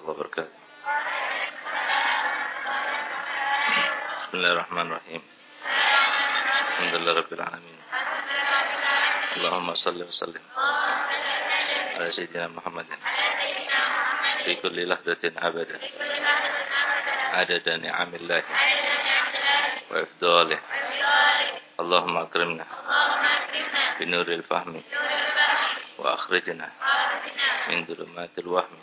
warahmatullahi wabarakatuh. Bismillahirrahmanirrahim. Alhamdulillah rabbil alamin. Allahumma salli wa sallim ala sayyidina Muhammadin fi kulli lahdatin abada adada ni'amillah wa ifdalih Allahumma akrimna bi nuril fahmi wa akhrijna min dhulumatil wahmi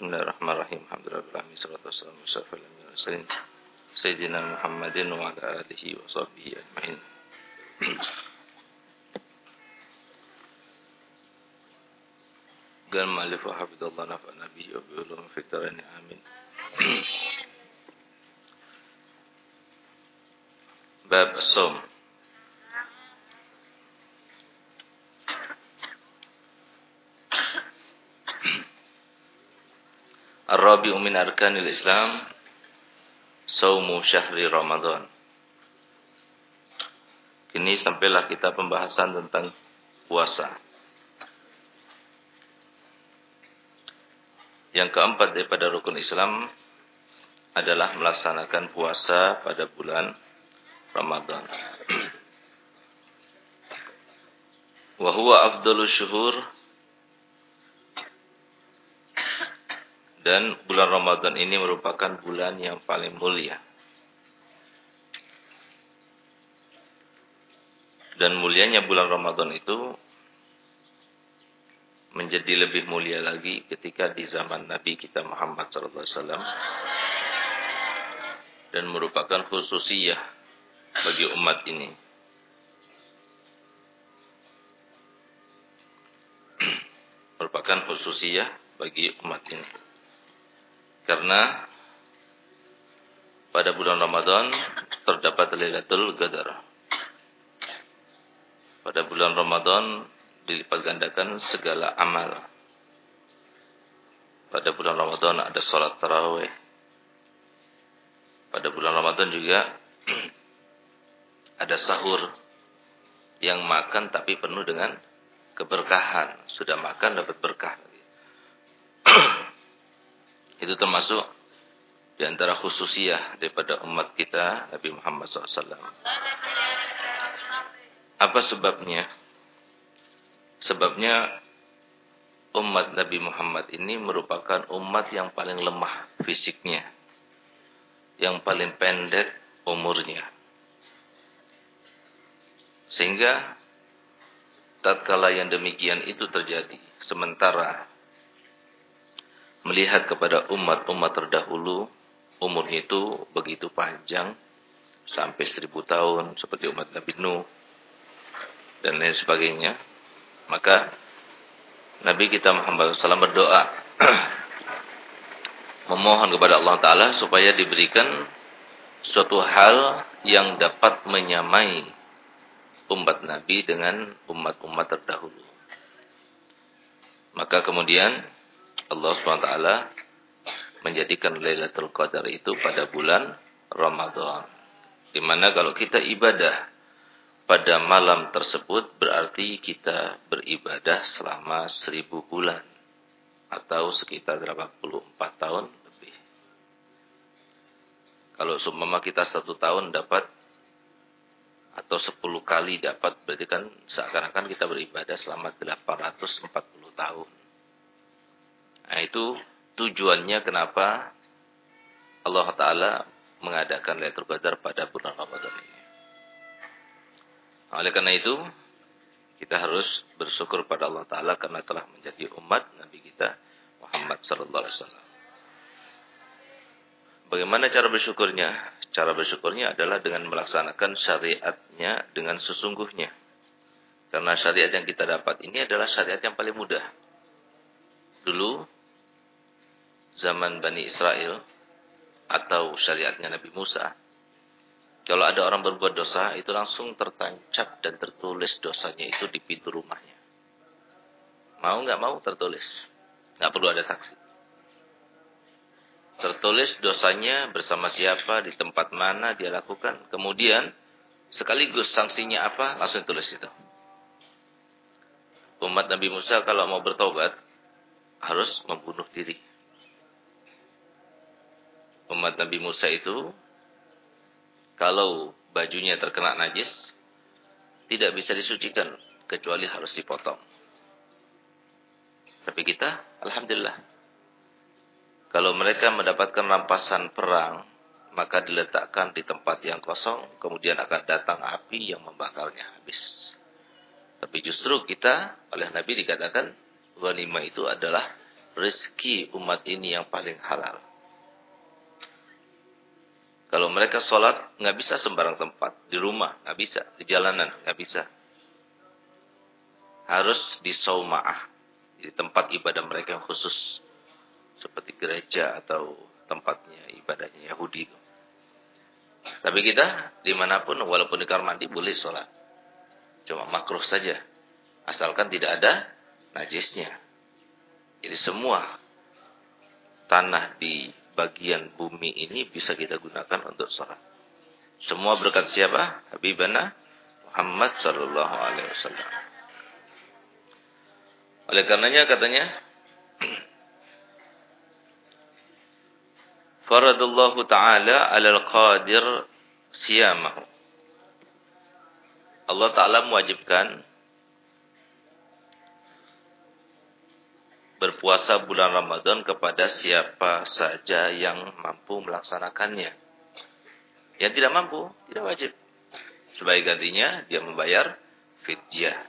بسم الله الرحمن الرحيم الحمد لله رب العالمين صلى الله وسلم على نبينا وسلم سيدنا محمد وعلى اله وصحبه اجمعين قال مالف حفظ الله نفع نبيه وبعلوم في الدارين امين باب الصوم Ar-Rabi'u min arkanil Islam Saumu syahri Ramadan Kini sampailah kita pembahasan tentang puasa Yang keempat daripada rukun Islam adalah melaksanakan puasa pada bulan Ramadan. Wa abdul syuhur dan bulan Ramadan ini merupakan bulan yang paling mulia. Dan mulianya bulan Ramadan itu menjadi lebih mulia lagi ketika di zaman Nabi kita Muhammad SAW dan merupakan khususiyah bagi umat ini. merupakan khususiyah bagi umat ini. Karena pada bulan Ramadan terdapat Lailatul Qadar pada bulan Ramadan dilipat gandakan segala amal. Pada bulan Ramadan ada sholat tarawih. Pada bulan Ramadan juga ada sahur yang makan tapi penuh dengan keberkahan. Sudah makan dapat berkah. Itu termasuk di antara khususiah daripada umat kita Nabi Muhammad SAW. Apa sebabnya? Sebabnya umat Nabi Muhammad ini merupakan umat yang paling lemah fisiknya. Yang paling pendek umurnya. Sehingga tatkala yang demikian itu terjadi, sementara melihat kepada umat-umat terdahulu, umurnya itu begitu panjang, sampai seribu tahun, seperti umat Nabi Nuh, dan lain sebagainya. Maka Nabi kita Muhammad SAW berdoa memohon kepada Allah Ta'ala supaya diberikan suatu hal yang dapat menyamai umat Nabi dengan umat-umat terdahulu. Maka kemudian Allah SWT menjadikan Lailatul Qadar itu pada bulan Ramadan. Di mana kalau kita ibadah pada malam tersebut berarti kita beribadah selama seribu bulan atau sekitar 84 tahun lebih. Kalau seumpama kita satu tahun dapat atau 10 kali dapat berarti kan seakan-akan kita beribadah selama 840 tahun. Nah itu tujuannya kenapa Allah Ta'ala mengadakan Lailatul Qadar pada bulan Ramadan ini. Oleh karena itu, kita harus bersyukur pada Allah Ta'ala karena telah menjadi umat Nabi kita Muhammad Sallallahu Alaihi Wasallam. Bagaimana cara bersyukurnya? Cara bersyukurnya adalah dengan melaksanakan syariatnya dengan sesungguhnya. Karena syariat yang kita dapat ini adalah syariat yang paling mudah. Dulu, zaman Bani Israel, atau syariatnya Nabi Musa, kalau ada orang berbuat dosa, itu langsung tertancap dan tertulis dosanya itu di pintu rumahnya. Mau nggak mau tertulis. Nggak perlu ada saksi. Tertulis dosanya bersama siapa, di tempat mana dia lakukan. Kemudian, sekaligus sanksinya apa, langsung tulis itu. Umat Nabi Musa kalau mau bertobat, harus membunuh diri. Umat Nabi Musa itu, kalau bajunya terkena najis, tidak bisa disucikan, kecuali harus dipotong. Tapi kita, Alhamdulillah, kalau mereka mendapatkan rampasan perang, maka diletakkan di tempat yang kosong, kemudian akan datang api yang membakarnya habis. Tapi justru kita, oleh Nabi dikatakan, ghanimah itu adalah rezeki umat ini yang paling halal. Kalau mereka sholat, nggak bisa sembarang tempat. Di rumah, nggak bisa. Di jalanan, nggak bisa. Harus di sauma'ah. Di tempat ibadah mereka yang khusus seperti gereja atau tempatnya ibadahnya Yahudi. Tapi kita di mana pun walaupun di kamar mandi boleh sholat. Cuma makruh saja. Asalkan tidak ada najisnya. Jadi semua tanah di bagian bumi ini bisa kita gunakan untuk sholat. Semua berkat siapa? Habibana Muhammad Sallallahu Alaihi Wasallam. Oleh karenanya katanya faradallahu ta'ala alal qadir siyamahu. Allah Ta'ala mewajibkan berpuasa bulan Ramadan kepada siapa saja yang mampu melaksanakannya. Yang tidak mampu, tidak wajib. Sebagai gantinya, dia membayar fidyah.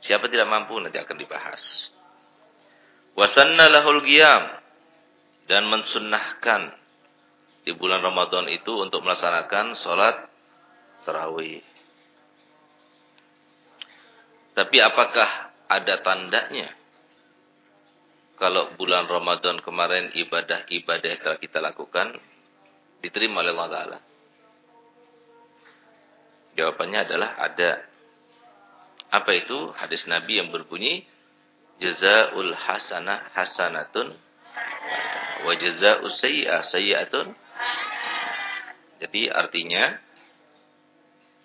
Siapa tidak mampu, nanti akan dibahas. Wasanna lahul qiyam dan mensunnahkan di bulan Ramadan itu untuk melaksanakan sholat tarawih. Tapi apakah ada tandanya? Kalau bulan Ramadan kemarin ibadah-ibadah yang telah kita lakukan diterima oleh Allah Ta'ala. Jawabannya adalah ada. Apa itu? Hadis Nabi yang berbunyi, Jazaul hasanah hasanatun wa jazaa'u sayyi'ah sayyi'atun. Jadi artinya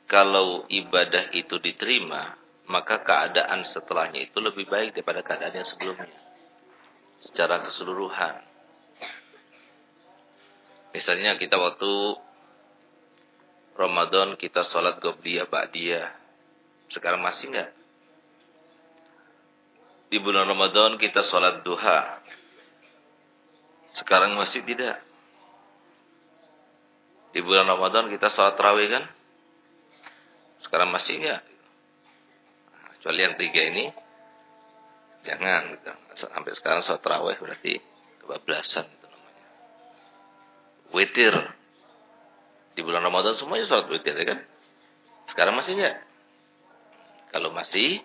kalau ibadah itu diterima, maka keadaan setelahnya itu lebih baik daripada keadaan yang sebelumnya. Secara keseluruhan. Misalnya kita waktu Ramadan kita sholat gobliyah ba'diyah. Sekarang masih enggak? Di bulan Ramadan kita sholat duha. Sekarang masih tidak. Di bulan Ramadan kita sholat terawih kan? Sekarang masih enggak? Kecuali yang tiga ini, jangan. Gitu. Sampai sekarang sholat terawih berarti kebablasan. Itu namanya. Witir. Di bulan Ramadan semuanya sholat witir ya kan? Sekarang masih enggak? Kalau masih,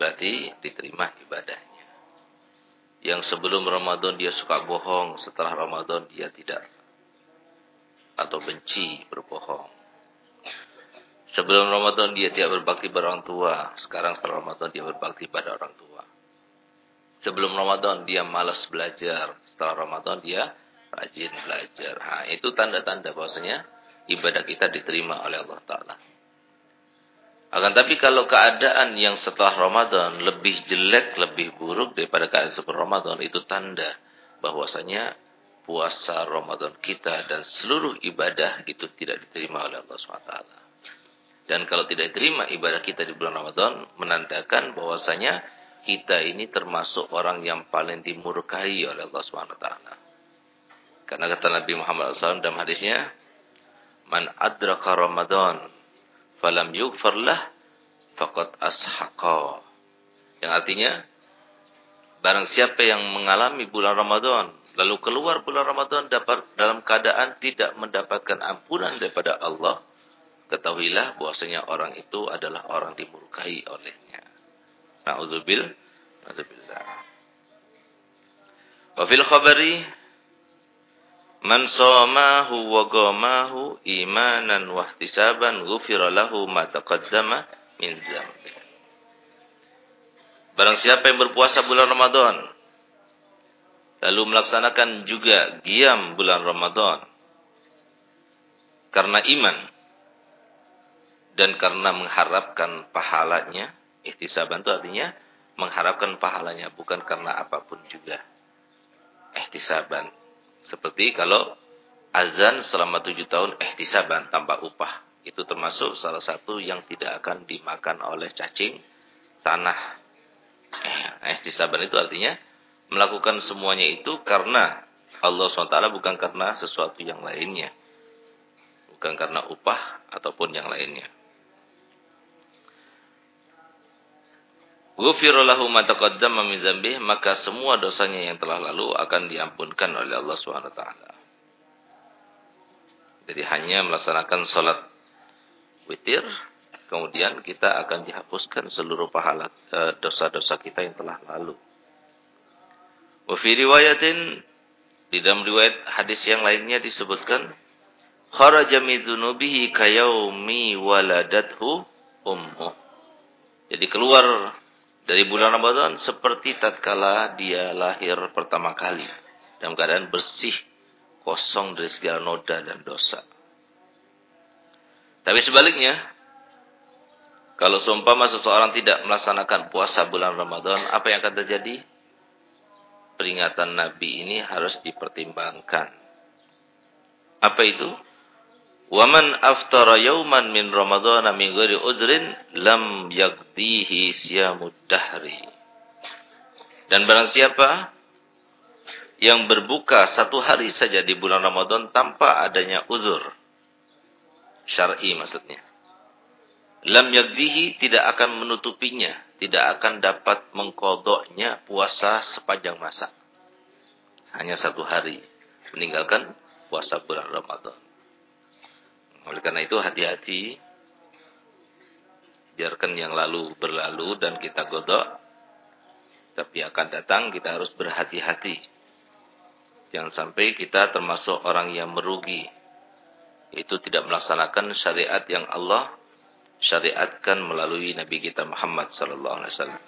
berarti diterima ibadahnya. Yang sebelum Ramadan dia suka bohong, setelah Ramadan dia tidak. Atau benci berbohong. Sebelum Ramadan dia tidak berbakti pada orang tua. Sekarang setelah Ramadan dia berbakti pada orang tua. Sebelum Ramadan dia malas belajar. Setelah Ramadan dia rajin belajar. Nah, itu tanda-tanda bahwasanya ibadah kita diterima oleh Allah Ta'ala. Akan tapi kalau keadaan yang setelah Ramadan lebih jelek, lebih buruk daripada keadaan sebelum Ramadan, itu tanda bahwasanya puasa Ramadan kita dan seluruh ibadah itu tidak diterima oleh Allah SWT. Dan kalau tidak diterima ibadah kita di bulan Ramadan, menandakan bahwasanya kita ini termasuk orang yang paling dimurkai oleh Allah Subhanahu wa taala. Karena kata Nabi Muhammad SAW dalam hadisnya, "Man adraka Ramadan falam yughfar lah faqad ashaqa." Yang artinya barang siapa yang mengalami bulan Ramadan lalu keluar bulan Ramadan dapat dalam keadaan tidak mendapatkan ampunan daripada Allah, ketahuilah bahwasanya orang itu adalah orang dimurkai olehnya. Na'udzubil. Na'udzubillah. Wa fil khabari man shamahu wa qamahu imanan wa ihtisaban ghufira lahu ma taqaddama min dzambi. Barang siapa yang berpuasa bulan Ramadan lalu melaksanakan juga giam bulan Ramadan karena iman dan karena mengharapkan pahalanya Ihtisaban itu artinya mengharapkan pahalanya bukan karena apa pun juga. Ihtisaban. Seperti kalau azan selama tujuh tahun ihtisaban tanpa upah. Itu termasuk salah satu yang tidak akan dimakan oleh cacing tanah. Eh, ihtisaban itu artinya melakukan semuanya itu karena Allah SWT bukan karena sesuatu yang lainnya. Bukan karena upah ataupun yang lainnya. Ghufira lahu ma taqaddama min dzambih, maka semua dosanya yang telah lalu akan diampunkan oleh Allah Subhanahu wa taala. Jadi hanya melaksanakan salat witir, kemudian kita akan dihapuskan seluruh pahala e, dosa-dosa kita yang telah lalu. Wa fi riwayatin di dalam riwayat hadis yang lainnya disebutkan kharaja min dzunubihi kayaumi waladathu ummu. Jadi keluar dari bulan Ramadan seperti tatkala dia lahir pertama kali dalam keadaan bersih, kosong dari segala noda dan dosa. Tapi sebaliknya, kalau seumpama seseorang tidak melaksanakan puasa bulan Ramadan, apa yang akan terjadi? Peringatan Nabi ini harus dipertimbangkan. Apa itu? Waman aftara yauman min Ramadan min ghairi udrin lam yaqdihi siyamud dahri. Dan barang siapa yang berbuka satu hari saja di bulan Ramadan tanpa adanya uzur syar'i maksudnya. Lam yaqdihi tidak akan menutupinya, tidak akan dapat mengkodoknya puasa sepanjang masa. Hanya satu hari meninggalkan puasa bulan Ramadan. Oleh karena itu hati-hati. Biarkan yang lalu berlalu dan kita godok. Tapi akan datang kita harus berhati-hati. Jangan sampai kita termasuk orang yang merugi. Itu tidak melaksanakan syariat yang Allah syariatkan melalui Nabi kita Muhammad sallallahu alaihi wasallam.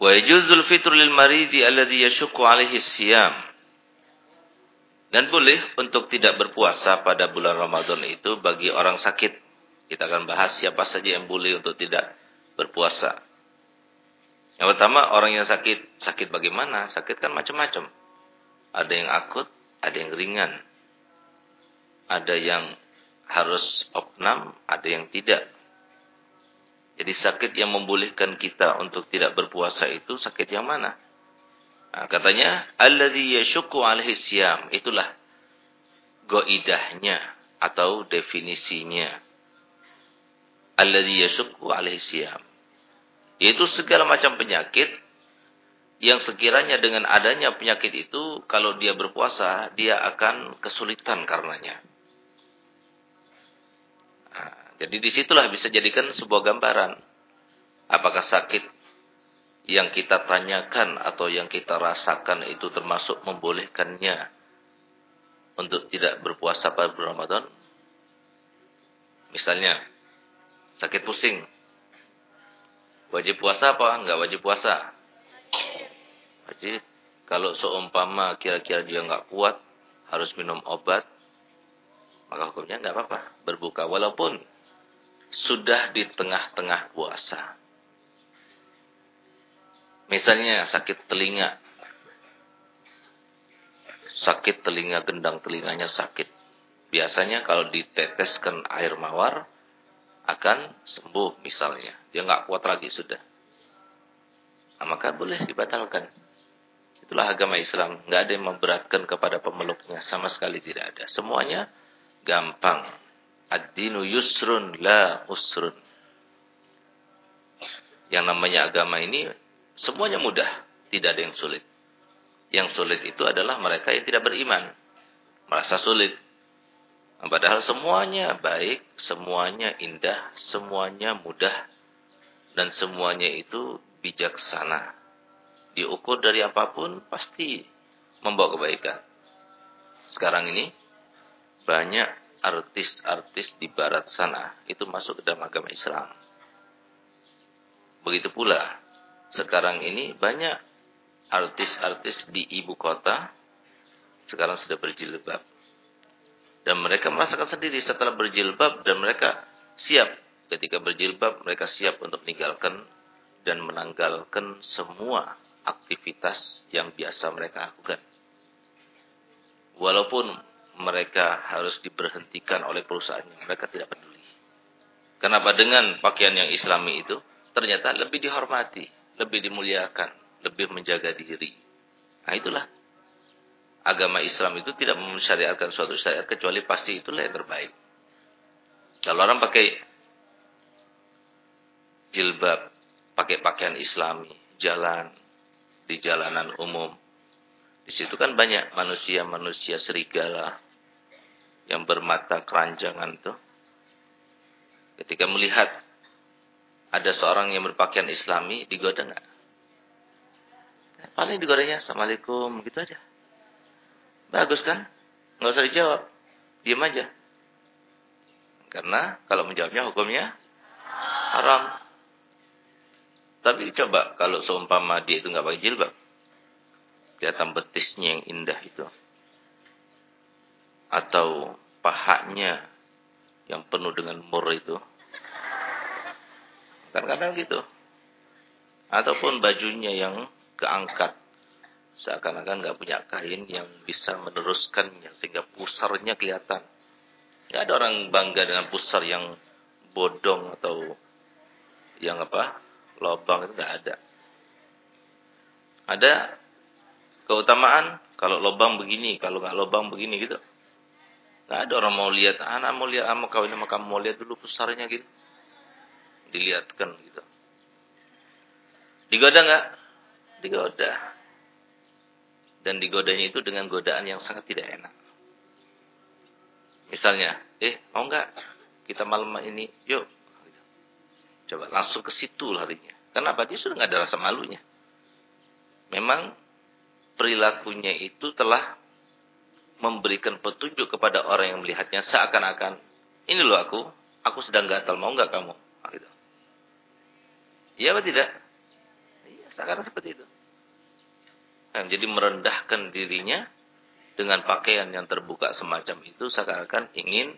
Wa yajuzul fitr lil maridi alladhi yashqu alaihi siyam. Dan boleh untuk tidak berpuasa pada bulan Ramadan itu bagi orang sakit. Kita akan bahas siapa saja yang boleh untuk tidak berpuasa. Yang pertama, orang yang sakit. Sakit bagaimana? Sakit kan macam-macam. Ada yang akut, ada yang ringan. Ada yang harus opnam, ada yang tidak. Jadi sakit yang membolehkan kita untuk tidak berpuasa itu sakit yang mana? Nah, katanya alladzi yashukku alaihi siyam itulah goidahnya atau definisinya. Alladzi yashukku alaihi siyam. Yaitu segala macam penyakit yang sekiranya dengan adanya penyakit itu kalau dia berpuasa dia akan kesulitan karenanya. Nah, jadi di situlah bisa jadikan sebuah gambaran. Apakah sakit yang kita tanyakan atau yang kita rasakan itu termasuk membolehkannya untuk tidak berpuasa pada bulan Ramadan? Misalnya, sakit pusing. Wajib puasa apa? Enggak wajib puasa. Wajib. Kalau seumpama kira-kira dia enggak kuat, harus minum obat, maka hukumnya enggak apa-apa. Berbuka. Walaupun sudah di tengah-tengah puasa. Misalnya sakit telinga. Sakit telinga, gendang telinganya sakit. Biasanya kalau diteteskan air mawar, akan sembuh misalnya. Dia nggak kuat lagi sudah. Nah, maka boleh dibatalkan. Itulah agama Islam. Nggak ada yang memberatkan kepada pemeluknya. Sama sekali tidak ada. Semuanya gampang. Ad-dinu yusrun la usrun. Yang namanya agama ini semuanya mudah. Tidak ada yang sulit. Yang sulit itu adalah mereka yang tidak beriman. Merasa sulit. Padahal semuanya baik, semuanya indah, semuanya mudah. Dan semuanya itu bijaksana diukur dari apa pun pasti membawa kebaikan. Sekarang ini banyak artis-artis di barat sana itu masuk ke dalam agama Islam. Begitu pula sekarang ini banyak artis-artis di ibu kota sekarang sudah berjilbab. Dan mereka merasakan sendiri setelah berjilbab dan mereka siap ketika berjilbab mereka siap untuk meninggalkan dan menanggalkan semua aktivitas yang biasa mereka lakukan. Walaupun mereka harus diberhentikan oleh perusahaannya, mereka tidak peduli. Kenapa dengan pakaian yang islami itu ternyata lebih dihormati, lebih dimuliakan, lebih menjaga diri. Nah itulah agama Islam itu tidak mensyariatkan suatu syariat kecuali pasti itulah yang terbaik. Kalau orang pakai jilbab, pakai pakaian islami, jalan, di jalanan umum. Di situ kan banyak manusia-manusia serigala yang bermata keranjangan tuh. Ketika melihat ada seorang yang berpakaian islami, digoda nggak? Paling digodanya, Assalamualaikum, gitu aja. Bagus kan? Nggak usah dijawab. Diam aja. Karena kalau menjawabnya hukumnya haram. Tapi coba kalau seumpama dia itu nggak pakai jilbab. Kelihatan betisnya yang indah itu. Atau pahanya yang penuh dengan mur itu. Kadang-kadang gitu. Ataupun bajunya yang keangkat. Seakan-akan nggak punya kain yang bisa meneruskannya. Sehingga pusarnya kelihatan. Gak ada orang bangga dengan pusar yang bodong atau yang apa lobang itu nggak ada. Ada keutamaan kalau lobang begini, kalau nggak lobang begini gitu. Nggak ada orang mau lihat, anak mau lihat sama kau ini, maka mau lihat dulu besarnya gitu. Dilihatkan gitu. Digoda nggak? Digoda. Dan digodanya itu dengan godaan yang sangat tidak enak. Misalnya, eh mau nggak kita malam ini, yuk Coba langsung ke situ larinya. Kenapa? Dia sudah nggak ada rasa malunya. Memang perilakunya itu telah memberikan petunjuk kepada orang yang melihatnya seakan-akan ini loh aku, aku sedang gatal, mau nggak kamu? Gitu. Iya apa tidak? Iya, sekarang seperti itu. Jadi merendahkan dirinya dengan pakaian yang terbuka semacam itu seakan-akan ingin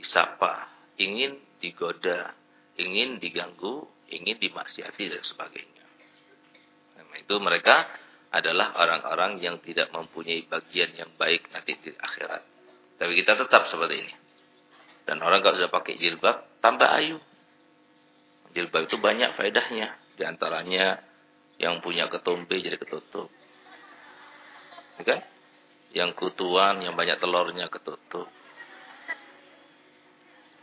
disapa, ingin digoda, ingin diganggu, ingin dimaksiati dan sebagainya. Nah, itu mereka adalah orang-orang yang tidak mempunyai bagian yang baik nanti di akhirat. Tapi kita tetap seperti ini. Dan orang kalau sudah pakai jilbab, tambah ayu. Jilbab itu banyak faedahnya. Di antaranya yang punya ketombe jadi ketutup. Ya kan? Yang kutuan, yang banyak telurnya ketutup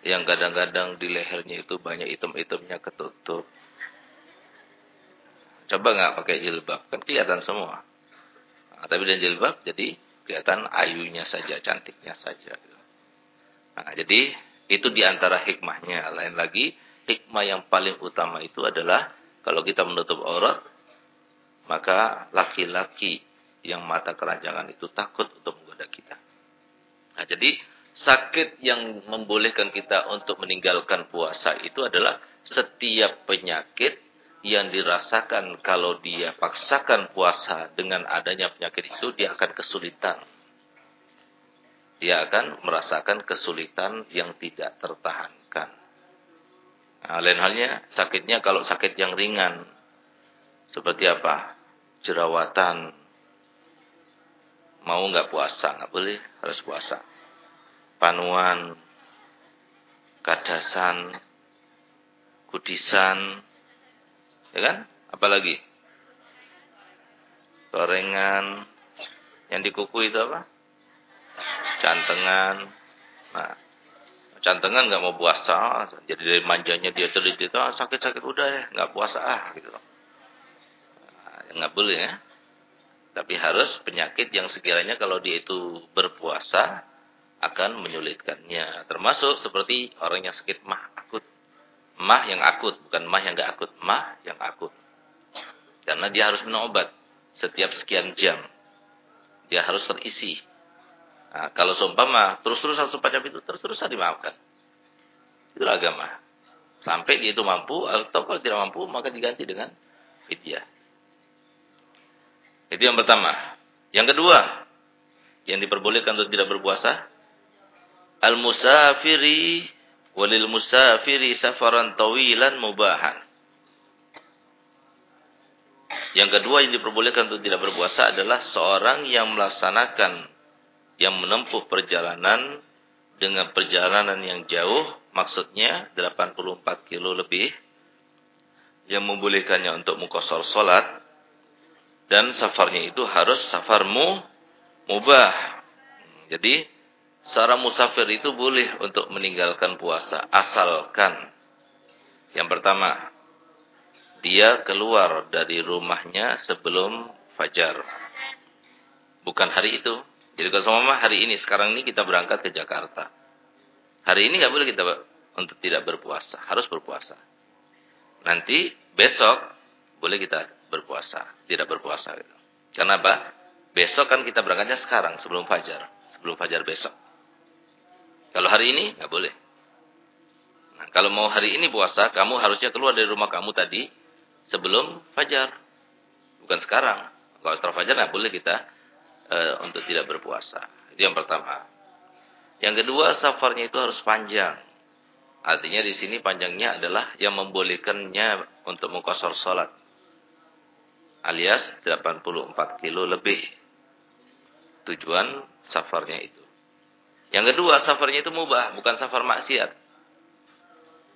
yang kadang-kadang di lehernya itu banyak item-itemnya ketutup. Coba nggak pakai jilbab, kan kelihatan semua. Nah, tapi dan jilbab jadi kelihatan ayunya saja, cantiknya saja. Nah, jadi itu di antara hikmahnya. Lain lagi, hikmah yang paling utama itu adalah kalau kita menutup aurat, maka laki-laki yang mata keranjangan itu takut untuk menggoda kita. Nah, jadi sakit yang membolehkan kita untuk meninggalkan puasa itu adalah setiap penyakit yang dirasakan kalau dia paksakan puasa dengan adanya penyakit itu dia akan kesulitan. Dia akan merasakan kesulitan yang tidak tertahankan. Nah, lain halnya sakitnya kalau sakit yang ringan seperti apa? Jerawatan. Mau nggak puasa? Nggak boleh, harus puasa panuan, kadasan, kudisan, ya kan? Apalagi gorengan, yang di kuku itu apa? Cantengan. Nah, cantengan nggak mau puasa, jadi dari manjanya dia telit itu ah, sakit-sakit udah ya, nggak puasa ah gitu. Nah, nggak boleh ya. Tapi harus penyakit yang sekiranya kalau dia itu berpuasa akan menyulitkannya. Termasuk seperti orang yang sakit mah akut. Mah yang akut, bukan mah yang nggak akut, mah yang akut. Karena dia harus minum obat setiap sekian jam. Dia harus terisi. Nah, kalau seumpama terus-terusan sepanjang itu terus-terusan dimaafkan. Itu agama. Sampai dia itu mampu atau kalau tidak mampu maka diganti dengan fidyah. Itu yang pertama. Yang kedua, yang diperbolehkan untuk tidak berpuasa, al-musafiri walil musafiri safaran tawilan mubahan. Yang kedua yang diperbolehkan untuk tidak berpuasa adalah seorang yang melaksanakan yang menempuh perjalanan dengan perjalanan yang jauh, maksudnya 84 kilo lebih, yang membolehkannya untuk mukosor solat, dan safarnya itu harus safarmu mubah. Jadi seorang musafir itu boleh untuk meninggalkan puasa asalkan yang pertama dia keluar dari rumahnya sebelum fajar. Bukan hari itu. Jadi kalau sama hari ini sekarang ini kita berangkat ke Jakarta. Hari ini nggak boleh kita untuk tidak berpuasa, harus berpuasa. Nanti besok boleh kita berpuasa, tidak berpuasa gitu. Karena apa? Besok kan kita berangkatnya sekarang sebelum fajar, sebelum fajar besok. Kalau hari ini nggak boleh. Nah, kalau mau hari ini puasa, kamu harusnya keluar dari rumah kamu tadi sebelum fajar, bukan sekarang. Kalau setelah fajar nggak boleh kita e, untuk tidak berpuasa. Itu yang pertama. Yang kedua, safarnya itu harus panjang. Artinya di sini panjangnya adalah yang membolehkannya untuk mengkosor sholat alias 84 kilo lebih. Tujuan safarnya itu. Yang kedua, safarnya itu mubah, bukan safar maksiat.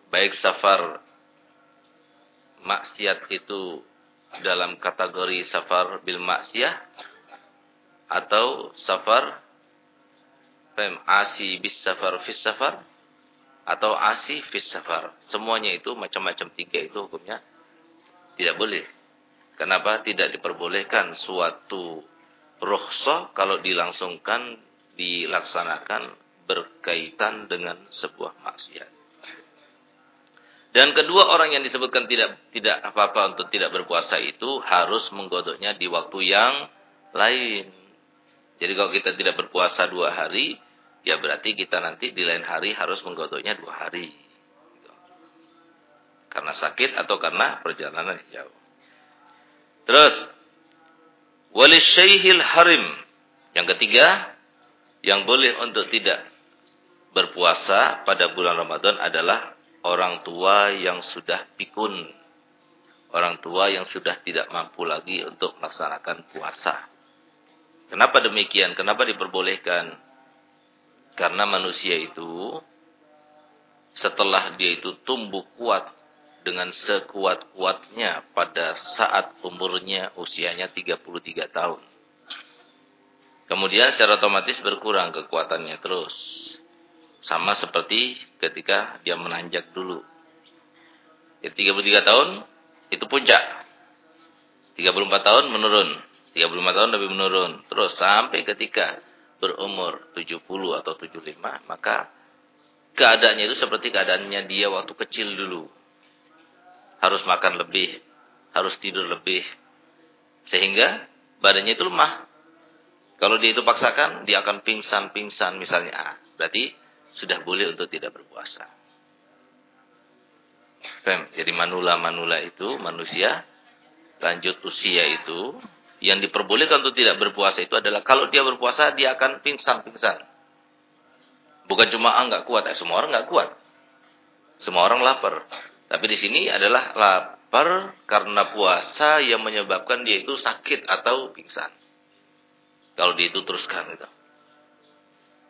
Baik safar maksiat itu dalam kategori safar bil maksiat atau safar fem asi bis safar fis safar atau asi fis safar. Semuanya itu macam-macam tiga itu hukumnya tidak boleh. Kenapa tidak diperbolehkan suatu rukhsah kalau dilangsungkan, dilaksanakan berkaitan dengan sebuah maksiat. Dan kedua orang yang disebutkan tidak tidak apa-apa untuk tidak berpuasa itu harus menggodoknya di waktu yang lain. Jadi kalau kita tidak berpuasa dua hari, ya berarti kita nanti di lain hari harus menggodoknya dua hari. Karena sakit atau karena perjalanan jauh. Terus wali syaihil harim. Yang ketiga, yang boleh untuk tidak berpuasa pada bulan Ramadan adalah orang tua yang sudah pikun. Orang tua yang sudah tidak mampu lagi untuk melaksanakan puasa. Kenapa demikian? Kenapa diperbolehkan? Karena manusia itu setelah dia itu tumbuh kuat dengan sekuat-kuatnya pada saat umurnya usianya 33 tahun. Kemudian secara otomatis berkurang kekuatannya terus. Sama seperti ketika dia menanjak dulu. Jadi 33 tahun itu puncak. 34 tahun menurun. 35 tahun lebih menurun. Terus sampai ketika berumur 70 atau 75 maka keadaannya itu seperti keadaannya dia waktu kecil dulu harus makan lebih, harus tidur lebih. Sehingga badannya itu lemah. Kalau dia itu paksakan, dia akan pingsan-pingsan misalnya. Ah, berarti sudah boleh untuk tidak berpuasa. Jadi manula-manula itu manusia lanjut usia itu yang diperbolehkan untuk tidak berpuasa itu adalah kalau dia berpuasa dia akan pingsan-pingsan. Bukan cuma ah nggak kuat, eh, semua orang nggak kuat. Semua orang lapar. Tapi di sini adalah lapar karena puasa yang menyebabkan dia itu sakit atau pingsan. Kalau dia itu teruskan gitu.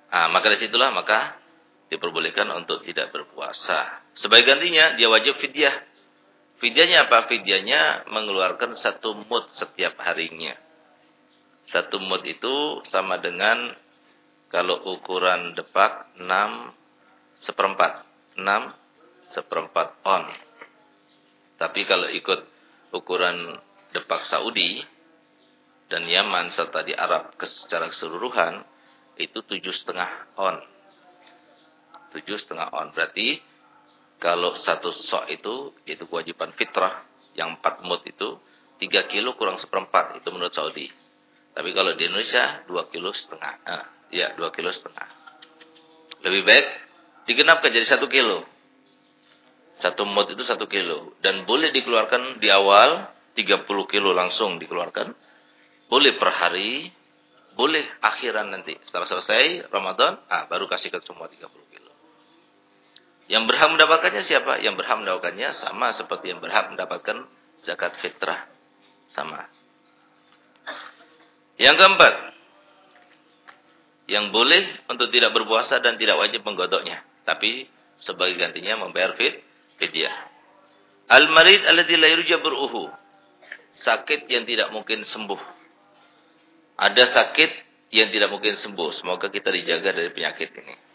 Nah, maka di situlah maka diperbolehkan untuk tidak berpuasa. Sebagai gantinya dia wajib fidyah. Fidyahnya apa? Fidyahnya mengeluarkan satu mut setiap harinya. Satu mut itu sama dengan kalau ukuran depak 6 seperempat. 6 seperempat on. Tapi kalau ikut ukuran depak Saudi dan Yaman serta di Arab secara keseluruhan itu tujuh setengah on tujuh setengah on. Berarti kalau satu sok itu, itu kewajiban fitrah. Yang empat mut itu, tiga kilo kurang seperempat. Itu menurut Saudi. Tapi kalau di Indonesia, dua kilo setengah. Eh, ya, dua kilo setengah. Lebih baik digenapkan jadi satu kilo. Satu mut itu satu kilo. Dan boleh dikeluarkan di awal, tiga puluh kilo langsung dikeluarkan. Boleh per hari, boleh akhiran nanti. Setelah selesai Ramadan, ah, baru kasihkan semua 30 kilo. Yang berhak mendapatkannya siapa? Yang berhak mendapatkannya sama seperti yang berhak mendapatkan zakat fitrah. Sama. Yang keempat. Yang boleh untuk tidak berpuasa dan tidak wajib menggodoknya. Tapi sebagai gantinya membayar fit, fidyah. Al-marid alladhi la yurja. Sakit yang tidak mungkin sembuh. Ada sakit yang tidak mungkin sembuh. Semoga kita dijaga dari penyakit ini.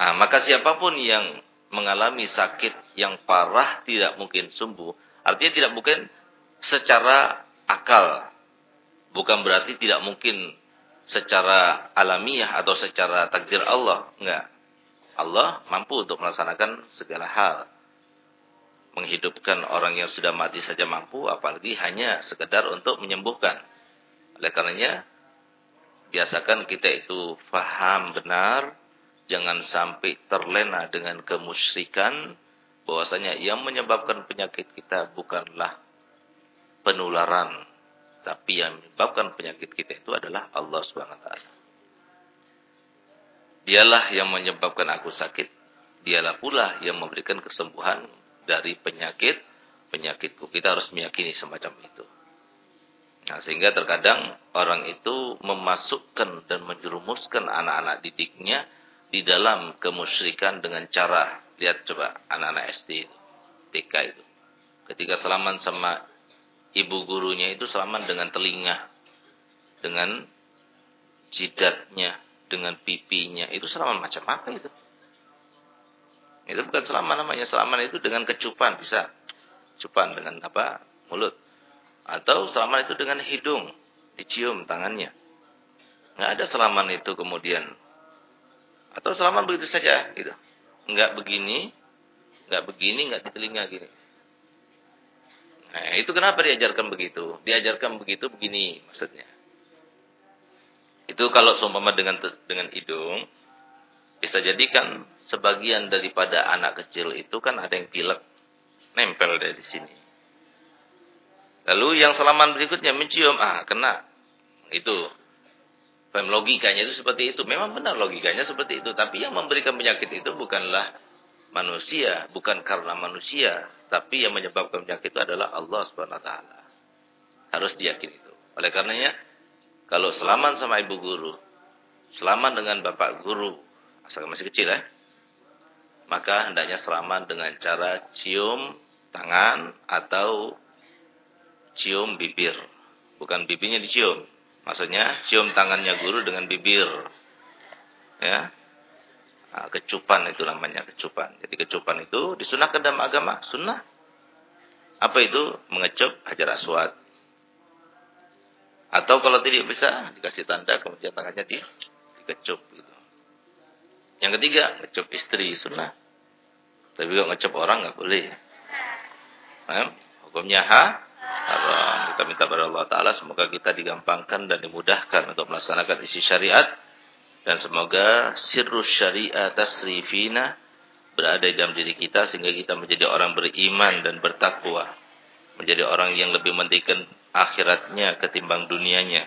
Nah, maka siapa pun yang mengalami sakit yang parah tidak mungkin sembuh. Artinya tidak mungkin secara akal. Bukan berarti tidak mungkin secara alamiah atau secara takdir Allah. Enggak. Allah mampu untuk melaksanakan segala hal. Menghidupkan orang yang sudah mati saja mampu, apalagi hanya sekedar untuk menyembuhkan. Oleh karenanya, biasakan kita itu faham benar jangan sampai terlena dengan kemusyrikan bahwasanya yang menyebabkan penyakit kita bukanlah penularan tapi yang menyebabkan penyakit kita itu adalah Allah Subhanahu wa taala. Dialah yang menyebabkan aku sakit, dialah pula yang memberikan kesembuhan dari penyakit penyakitku. Kita harus meyakini semacam itu. Nah, sehingga terkadang orang itu memasukkan dan menjerumuskan anak-anak didiknya di dalam kemusyrikan dengan cara lihat coba anak-anak SD itu, TK itu. Ketika salaman sama ibu gurunya itu salaman dengan telinga, dengan jidatnya, dengan pipinya. Itu salaman macam apa itu? Itu bukan salaman namanya. Salaman itu dengan kecupan bisa. Cupan dengan apa? Mulut. Atau salaman itu dengan hidung. Dicium tangannya. Nggak ada salaman itu kemudian atau selama begitu saja gitu. Enggak begini, enggak begini, enggak di telinga gini. Nah, itu kenapa diajarkan begitu? Diajarkan begitu begini maksudnya. Itu kalau seumpama dengan dengan hidung bisa jadikan sebagian daripada anak kecil itu kan ada yang pilek nempel dari sini. Lalu yang selaman berikutnya mencium, ah kena. Itu Paham logikanya itu seperti itu. Memang benar logikanya seperti itu. Tapi yang memberikan penyakit itu bukanlah manusia. Bukan karena manusia. Tapi yang menyebabkan penyakit itu adalah Allah SWT. Harus diyakini itu. Oleh karenanya, kalau selaman sama ibu guru. Selaman dengan bapak guru. Asalkan masih kecil ya. Maka hendaknya selaman dengan cara cium tangan atau cium bibir. Bukan bibirnya dicium Maksudnya cium tangannya guru dengan bibir. Ya. Nah, kecupan itu namanya kecupan. Jadi kecupan itu disunahkan dalam agama, sunnah. Apa itu? Mengecup hajar aswad. Atau kalau tidak bisa dikasih tanda kemudian tangannya di dikecup gitu. Yang ketiga, ngecup istri sunnah. Tapi kalau ngecup orang nggak boleh. Nah, hukumnya ha haram. Kita minta kepada Allah Ta'ala semoga kita digampangkan dan dimudahkan untuk melaksanakan isi syariat. Dan semoga sirrus syariat tasrifina berada dalam diri kita sehingga kita menjadi orang beriman dan bertakwa. Menjadi orang yang lebih mementingkan akhiratnya ketimbang dunianya.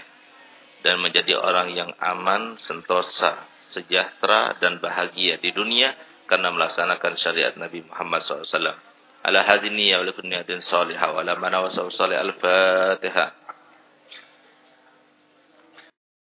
Dan menjadi orang yang aman, sentosa, sejahtera dan bahagia di dunia karena melaksanakan syariat Nabi Muhammad SAW. على هذه النية ولكل نية صالحة وعلى معنى وصول صالح الفاتحة.